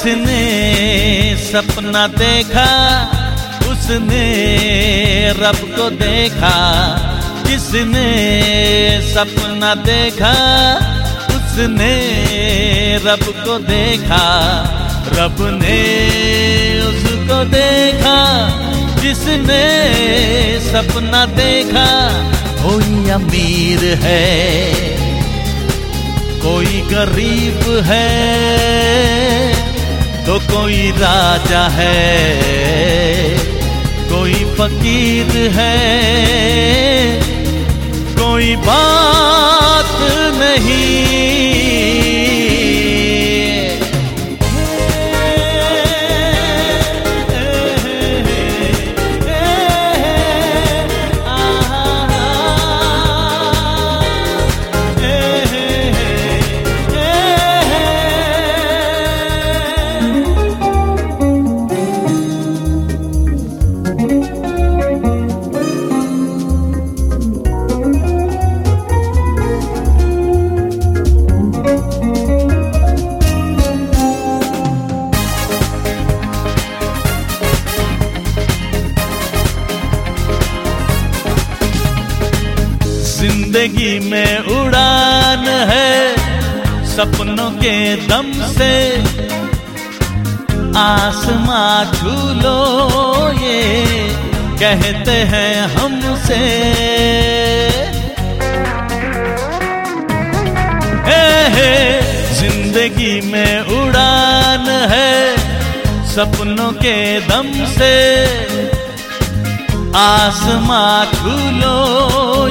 जिसने सपना देखा, उसने रब को देखा। जिसने सपना देखा, उसने रब को देखा। रब ने उसको देखा, जिसने सपना देखा। कोई अमीर है, कोई गरीब है तो कोई राजा है कोई फकीर है कोई बात नहीं। ज़िंदगी में उड़ान है सपनों के दम से। आसमां छू लो ये कहते हैं हमसे। ज़िंदगी में उड़ान है सपनों के दम से। आसमां खुलो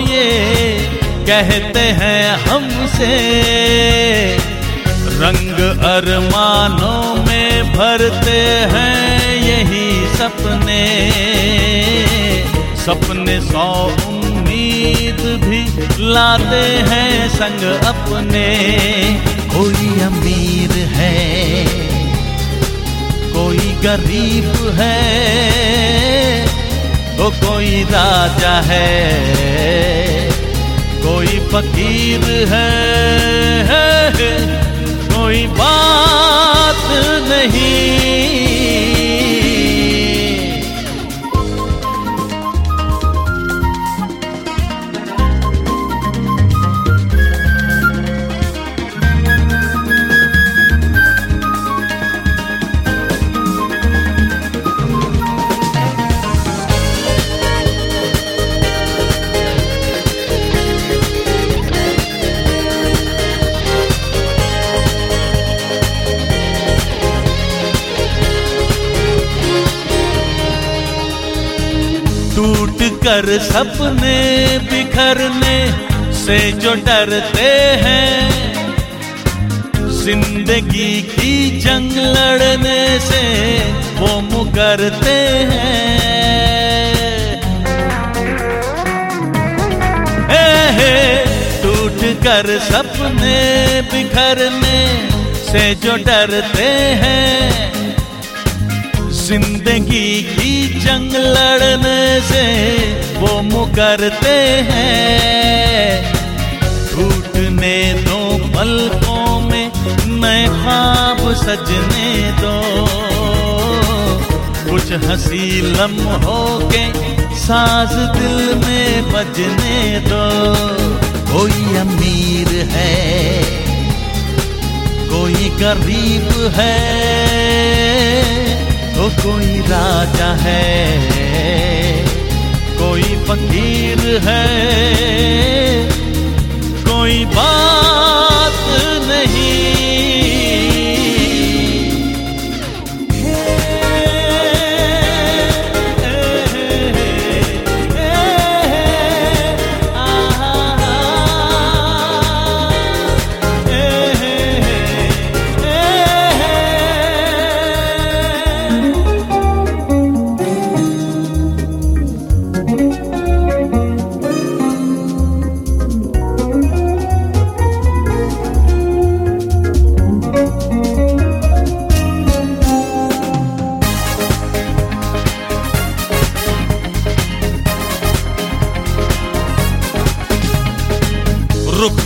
ये कहते हैं हमसे, रंग अरमानों में भरते हैं यही सपने। सपने सौ उम्मीद भी लाते हैं संग अपने। कोई अमीर है, कोई गरीब है तो कोई राजा है। कोई फकीर है, कोई बात नहीं। कर सपने बिखरने से जो डरते हैं, ज़िंदगी की जंग लड़ने से वो मुकरते हे, टूट कर सपने बिखरने से जो डरते हैं ज़िंदगी की जंग लड़ने से वो मुकरते हैं। टूटने दो पलकों में नए ख्वाब सजने दो। कुछ हँसी लम्हों के साज दिल में बजने दो। कोई अमीर है, कोई गरीब है। तो कोई राजा है कोई फकीर है कोई बात नहीं।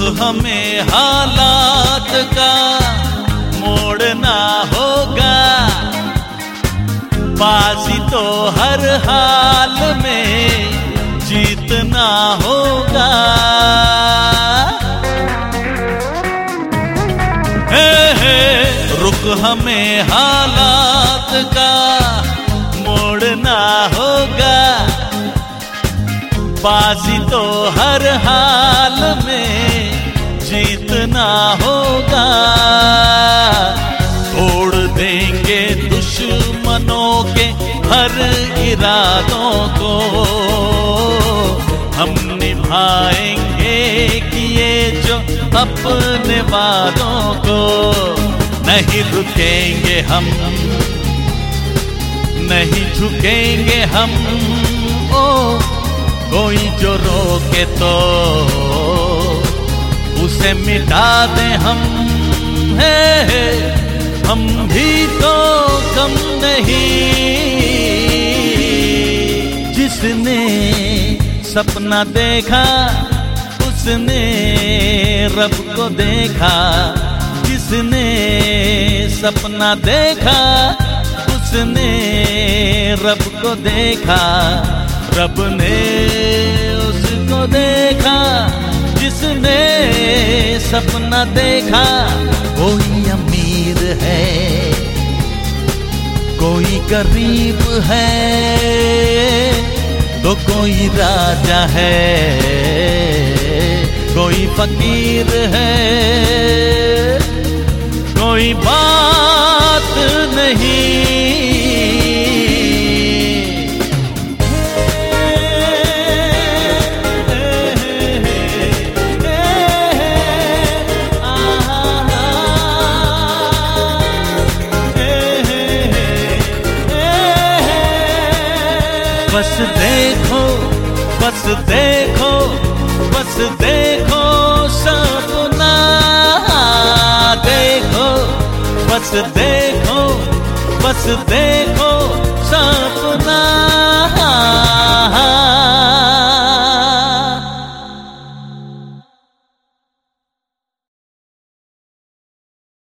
हमें हालात का मोड़ना होगा। बाजी तो हर हाल में जीतना होगा। हे हे, रुक हमें हालात का मोड़ना होगा। बाजी तो हर हाल में जीतना होगा। तोड़ देंगे दुश्मनों के हर इरादों को। हम निभाएँगे किए जो अपने वादों को। नहीं रुकेंगे हम, नहीं झुकेंगे हम। ओ, कोई जो रोके तो उसे मिटा दे हम। है हम भी तो कम नहीं। जिसने सपना देखा, उसने रब को देखा। जिसने सपना देखा, उसने रब को देखा। रब ने उसको देखा। जिसने सपना देखा कोई अमीर है। कोई गरीब है तो कोई राजा है। कोई फकीर है, कोई बात नहीं। बस देखो बस देखो बस देखो सपना देखो बस देखो बस देखो सपना